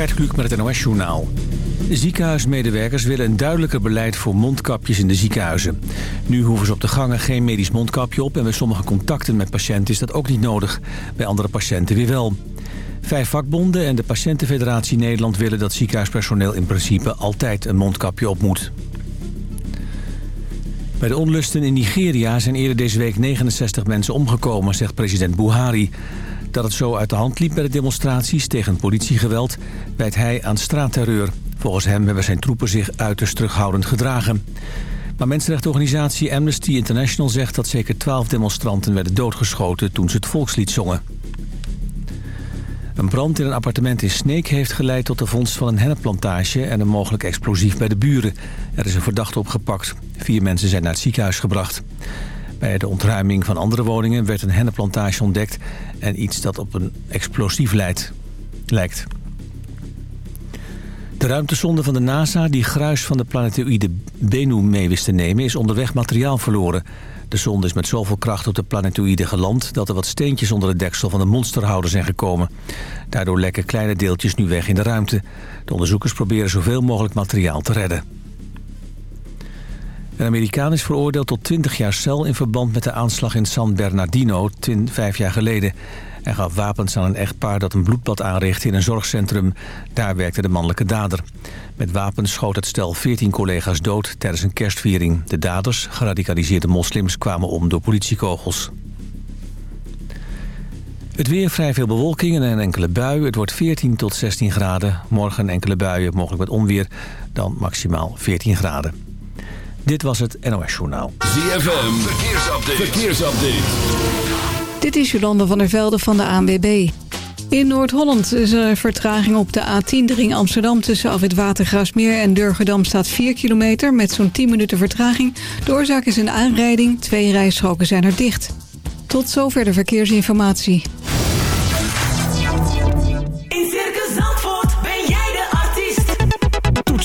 Gert Kluk met het NOS-journaal. Ziekenhuismedewerkers willen een duidelijker beleid voor mondkapjes in de ziekenhuizen. Nu hoeven ze op de gangen geen medisch mondkapje op... en bij sommige contacten met patiënten is dat ook niet nodig. Bij andere patiënten weer wel. Vijf vakbonden en de Patiëntenfederatie Nederland willen dat ziekenhuispersoneel in principe altijd een mondkapje op moet. Bij de onlusten in Nigeria zijn eerder deze week 69 mensen omgekomen, zegt president Buhari. Dat het zo uit de hand liep bij de demonstraties tegen politiegeweld... wijt hij aan straatterreur. Volgens hem hebben zijn troepen zich uiterst terughoudend gedragen. Maar mensenrechtenorganisatie Amnesty International zegt dat zeker 12 demonstranten werden doodgeschoten toen ze het volkslied zongen. Een brand in een appartement in Sneek heeft geleid tot de vondst van een hennepplantage en een mogelijk explosief bij de buren. Er is een verdachte opgepakt. Vier mensen zijn naar het ziekenhuis gebracht. Bij de ontruiming van andere woningen werd een hennepplantage ontdekt... en iets dat op een explosief lijkt. De ruimtesonde van de NASA die gruis van de planetoïde Bennu mee wist te nemen... is onderweg materiaal verloren. De sonde is met zoveel kracht op de planetoïde geland... dat er wat steentjes onder het deksel van de monsterhouder zijn gekomen. Daardoor lekken kleine deeltjes nu weg in de ruimte. De onderzoekers proberen zoveel mogelijk materiaal te redden. Een Amerikaan is veroordeeld tot 20 jaar cel in verband met de aanslag in San Bernardino, vijf jaar geleden. Hij gaf wapens aan een echtpaar dat een bloedbad aanrichtte in een zorgcentrum. Daar werkte de mannelijke dader. Met wapens schoot het stel 14 collega's dood tijdens een kerstviering. De daders, geradicaliseerde moslims, kwamen om door politiekogels. Het weer vrij veel bewolking en enkele bui. Het wordt 14 tot 16 graden. Morgen enkele buien, mogelijk met onweer. Dan maximaal 14 graden. Dit was het NOS Journaal. ZFM, verkeersupdate. verkeersupdate. Dit is Jolanda van der Velde van de ANWB. In Noord-Holland is er vertraging op de A10 de ring Amsterdam... tussen Afwit Watergraasmeer en Durgedam staat 4 kilometer... met zo'n 10 minuten vertraging. De oorzaak is een aanrijding. Twee rijstroken zijn er dicht. Tot zover de verkeersinformatie.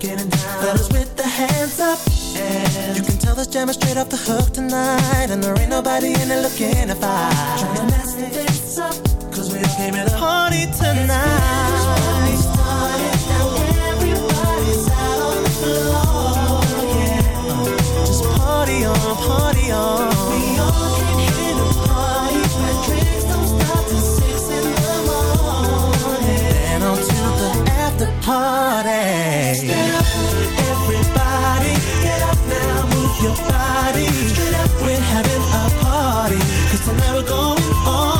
getting down. Fellas with the hands up. And you can tell us jamming straight off the hook tonight. And there ain't nobody in it looking to fight. Trying to mess this up, cause we all came to party tonight. Everybody's out on the floor, yeah. Just party on, party on. We all came here to party, but drinks don't stop till six in the morning. Then on to the after party. Your body. We're having a party, 'cause tonight we're going all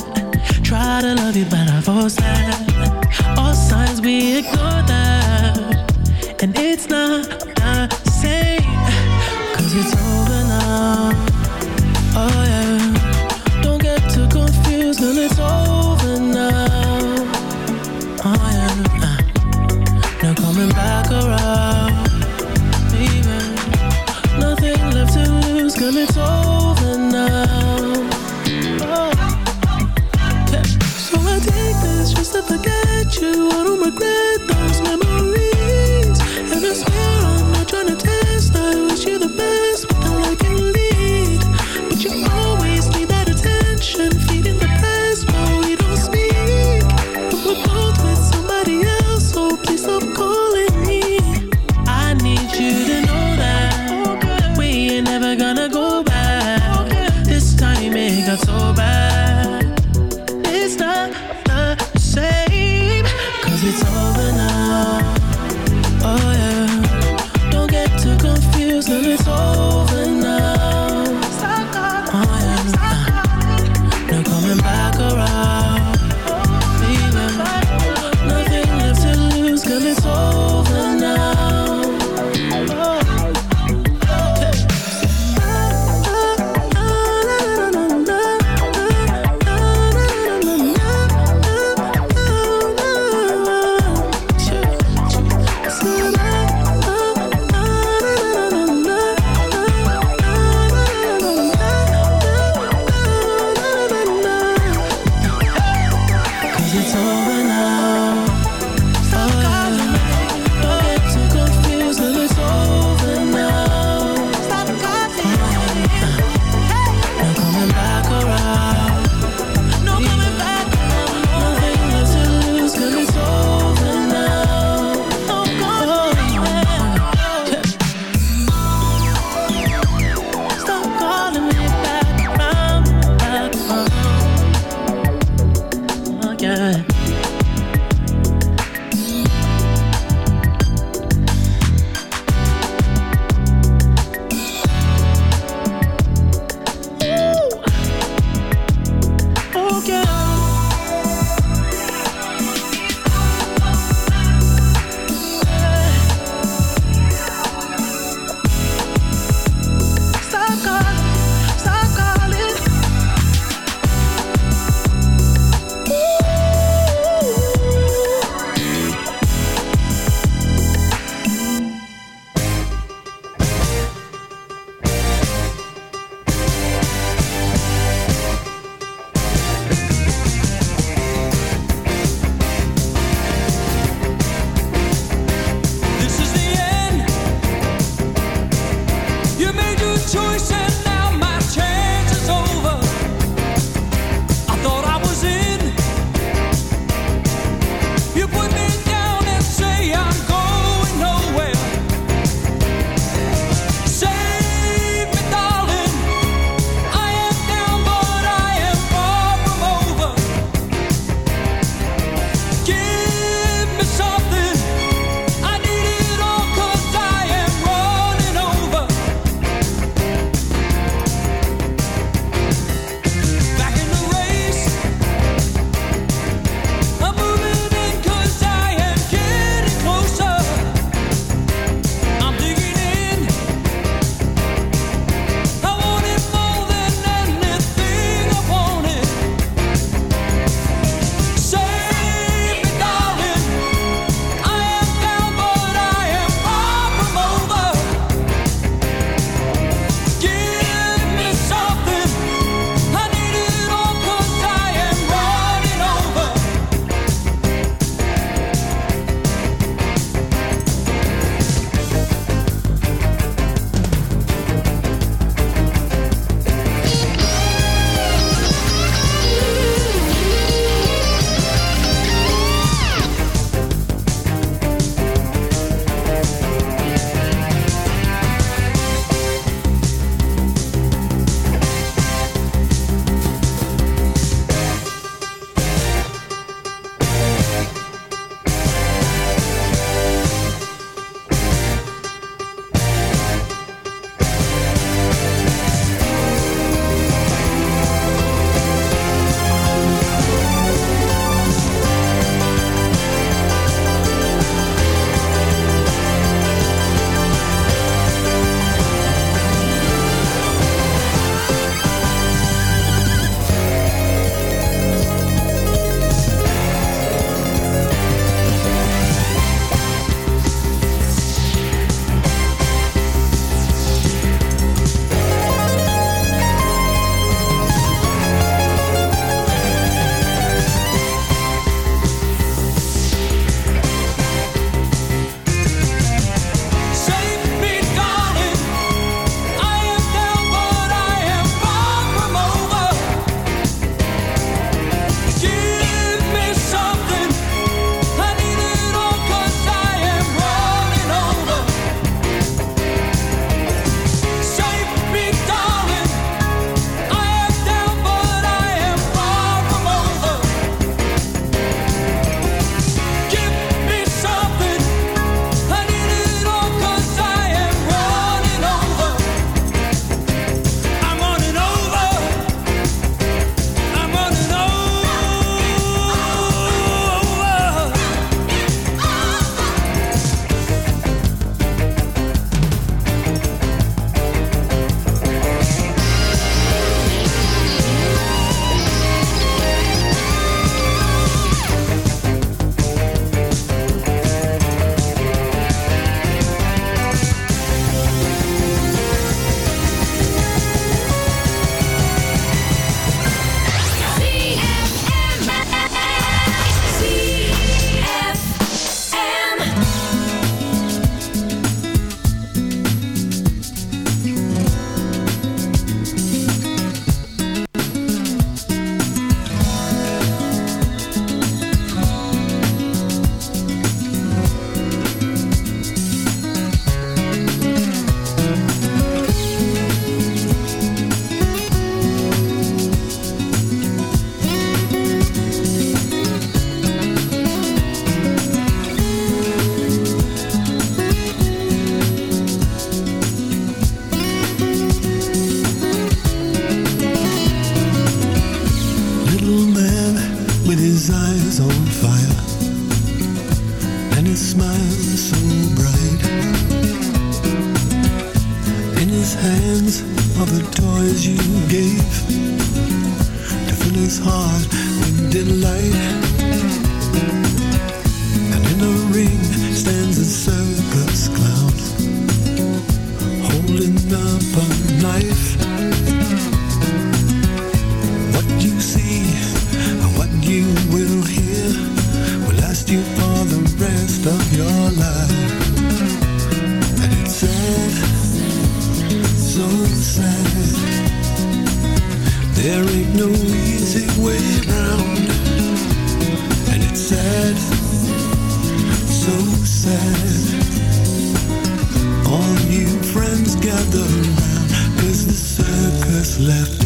try to love you, but I've that. All signs we ignore inside. There ain't no easy way around, and it's sad, so sad. All you friends gather round, cause the circus left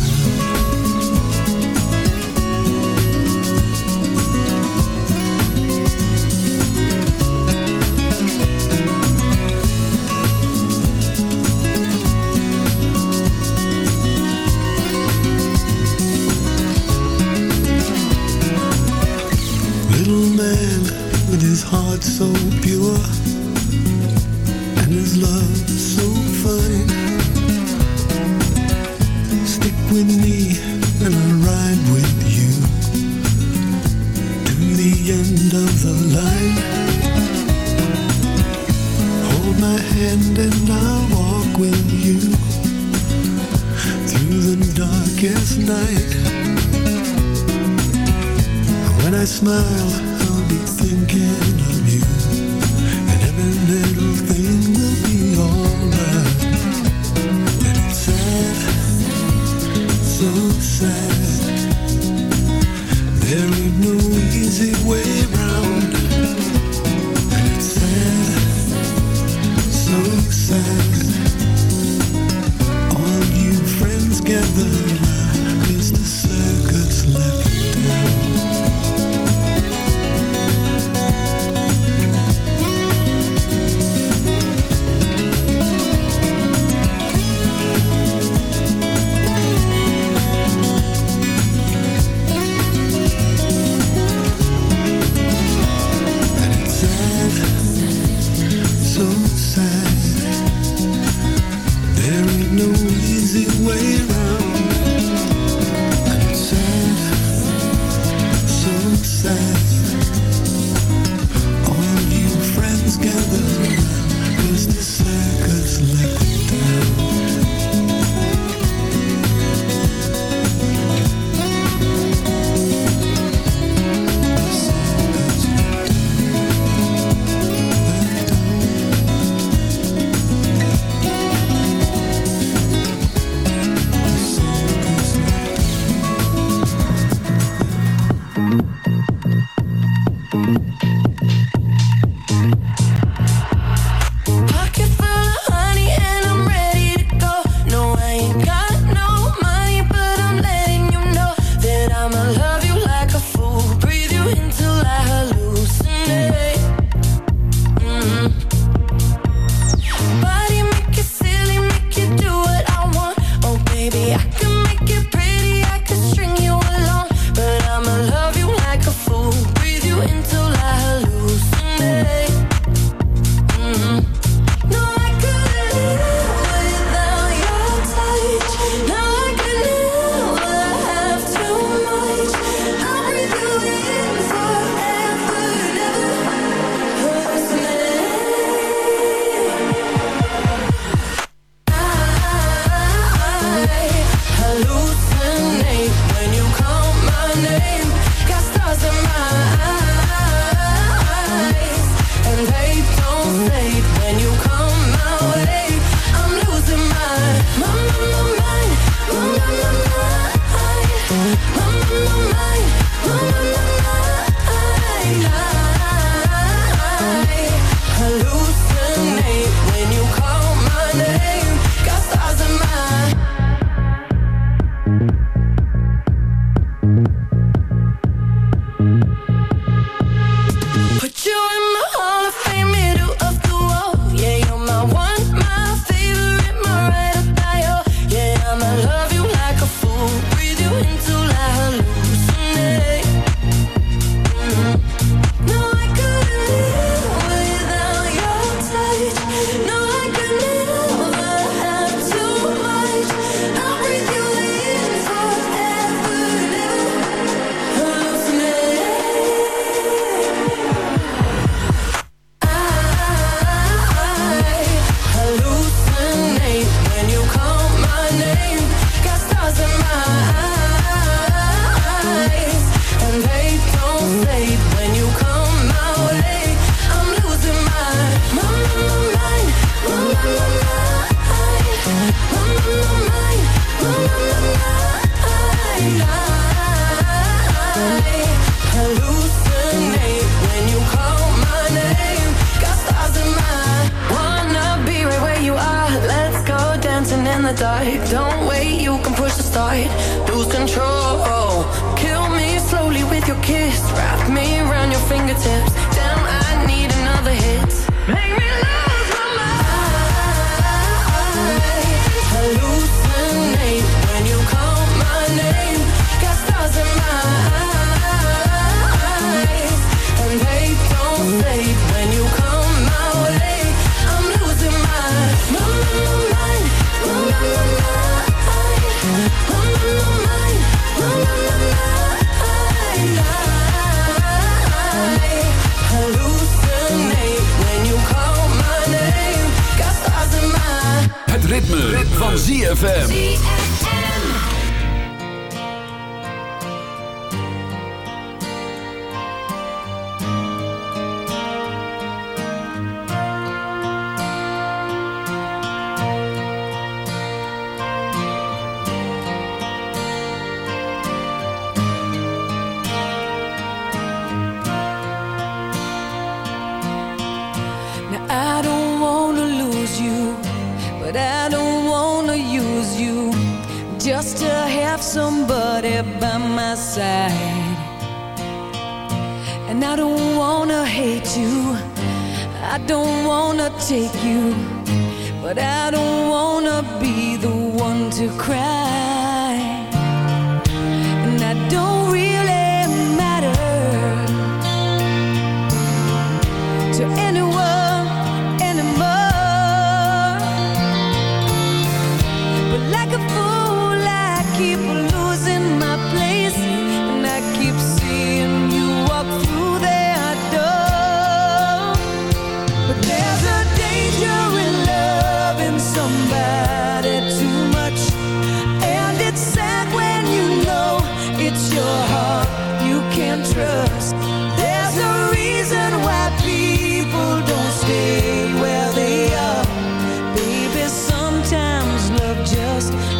first.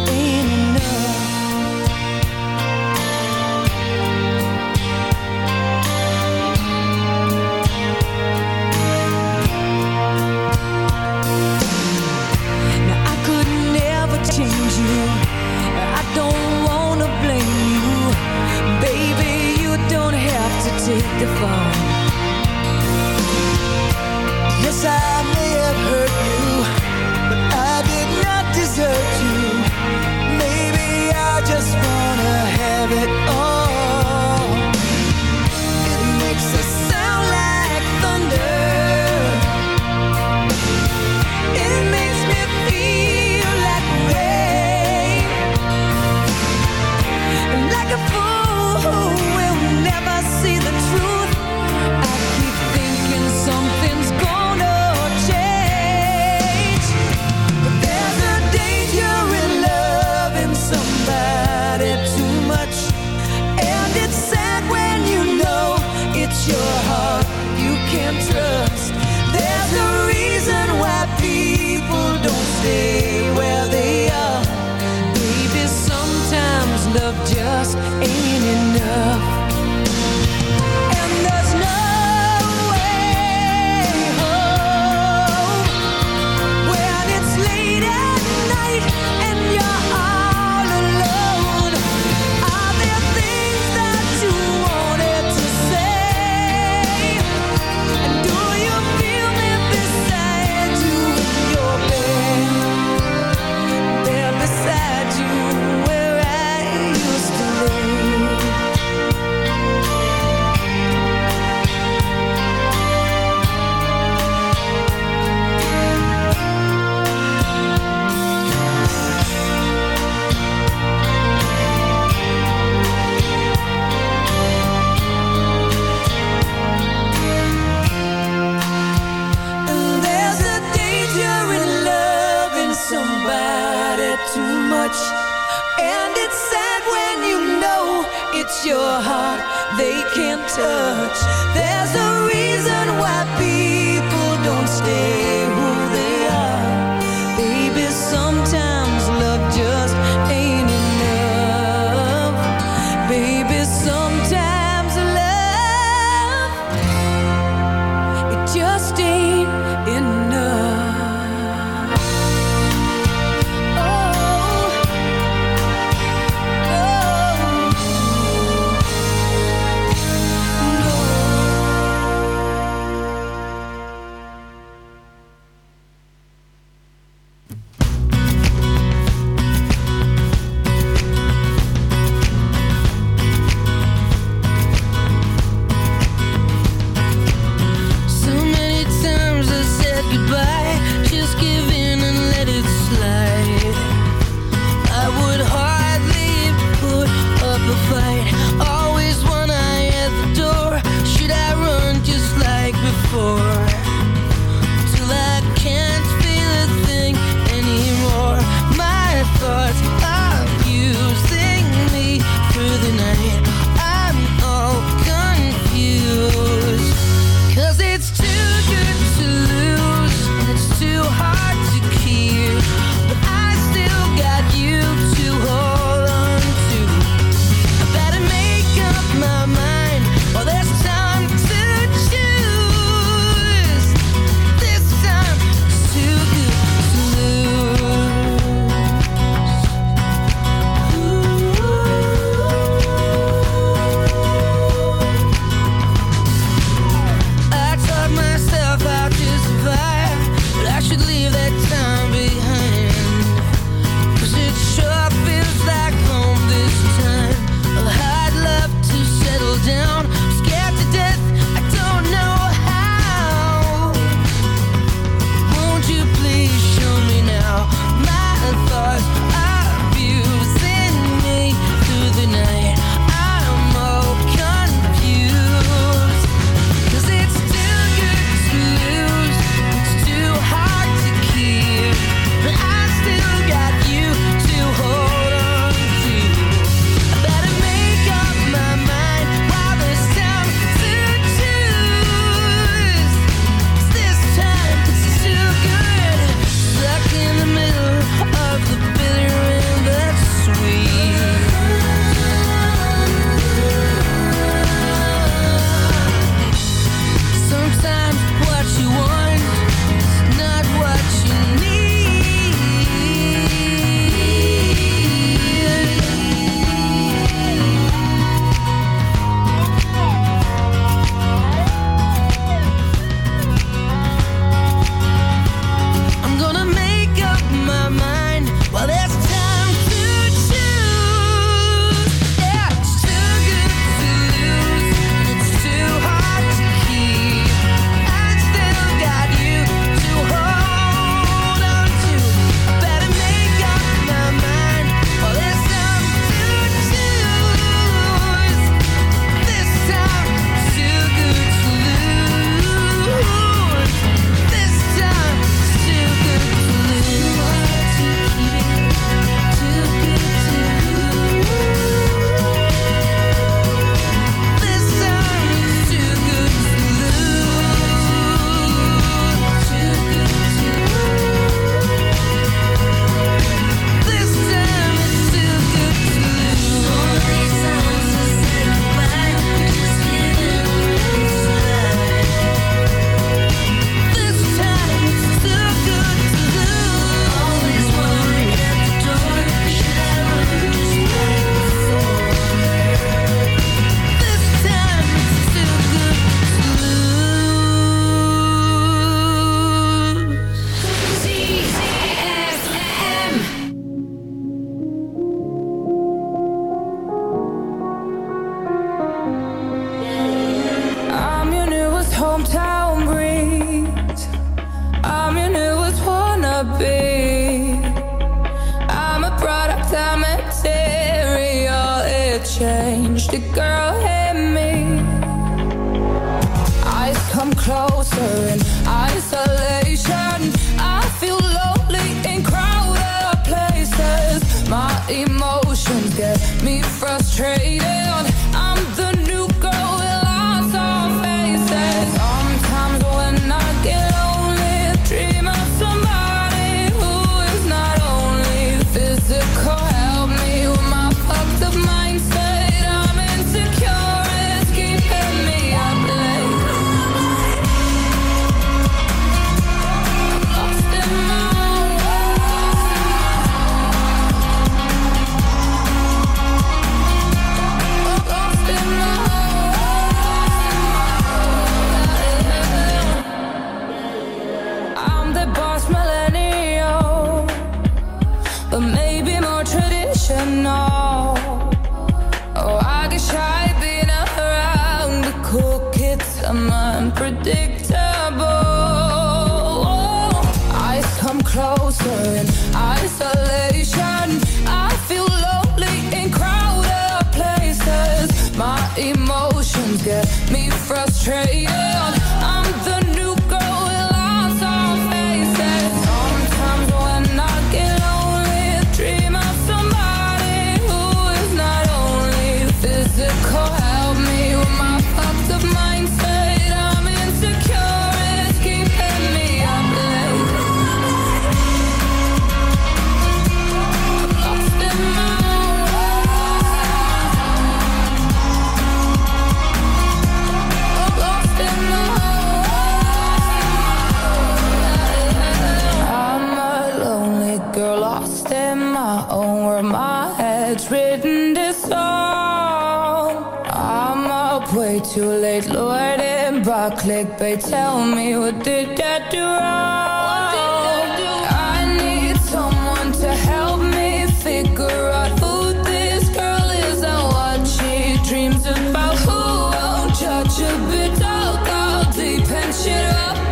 should be told, deep and shit up.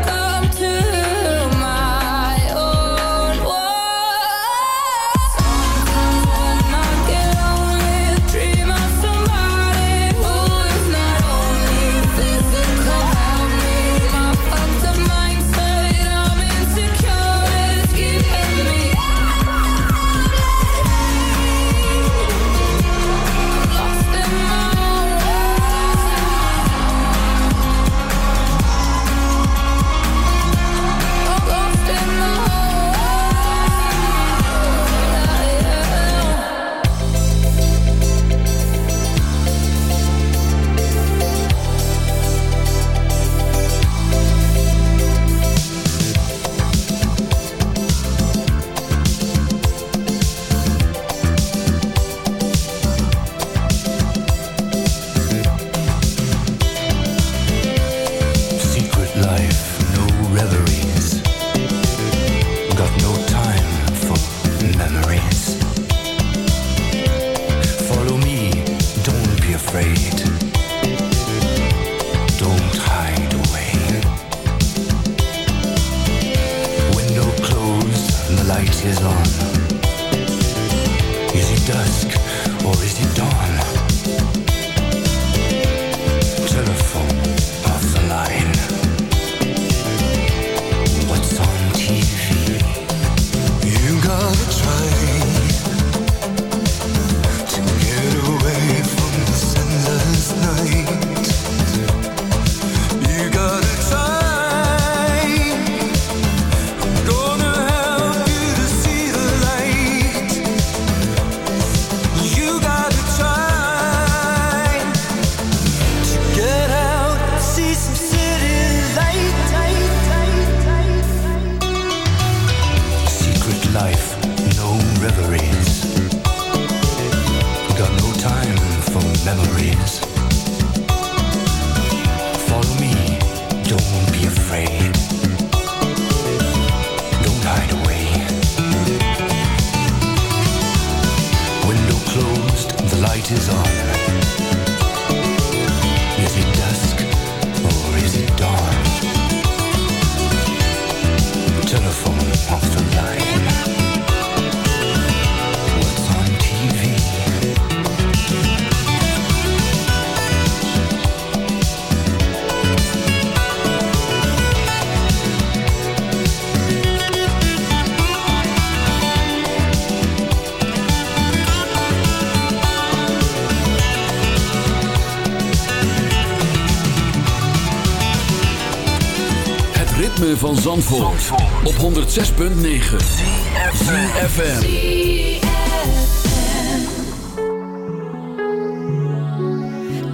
Zandvoort, Zandvoort. op 106.9 CFFM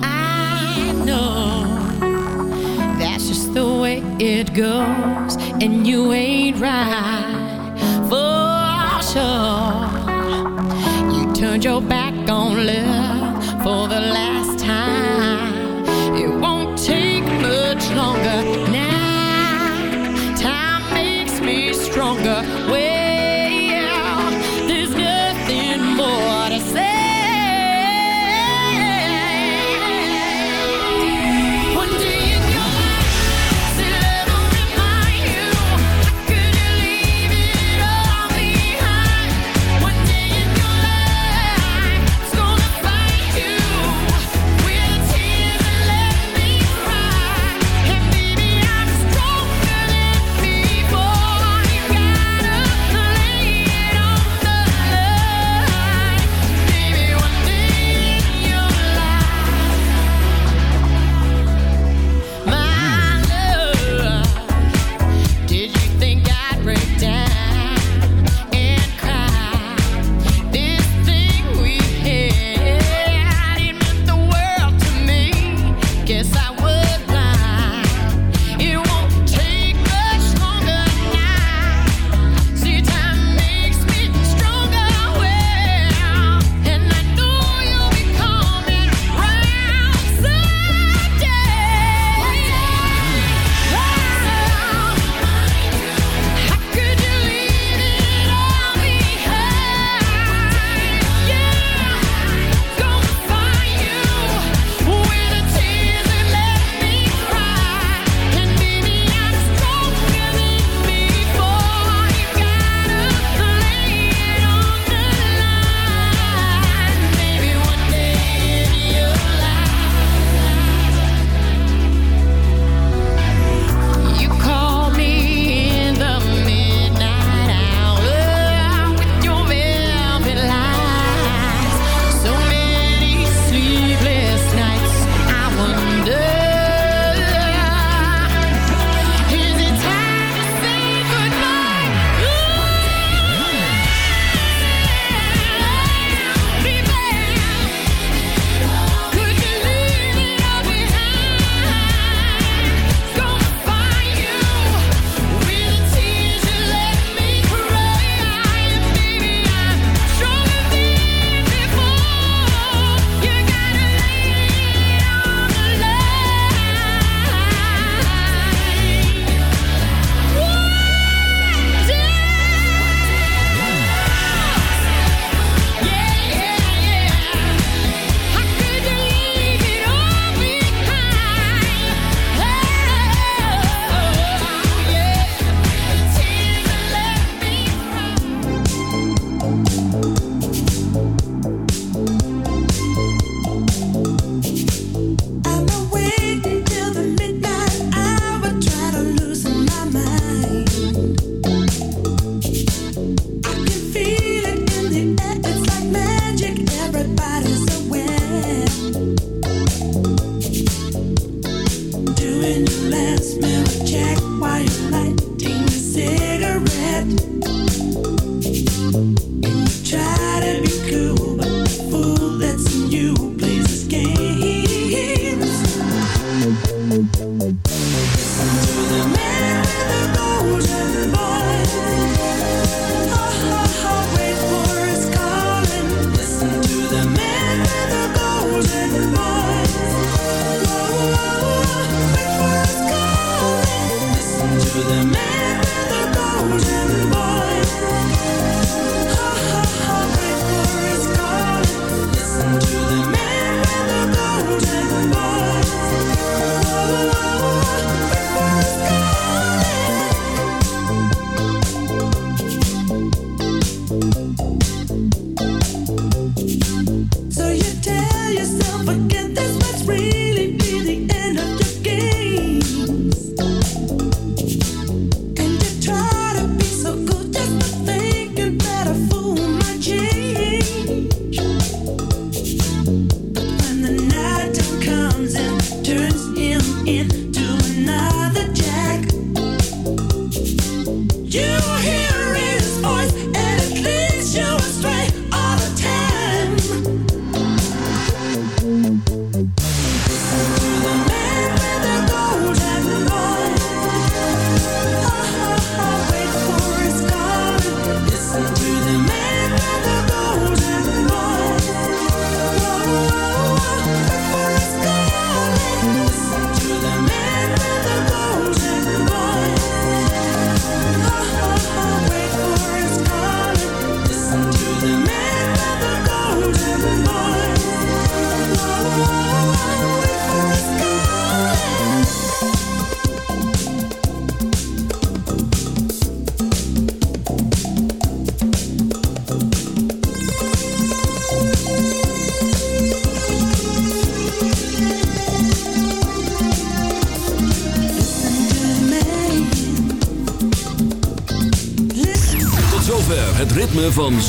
I know That's just the way it goes And you ain't right. For sure You turned your back on love For the last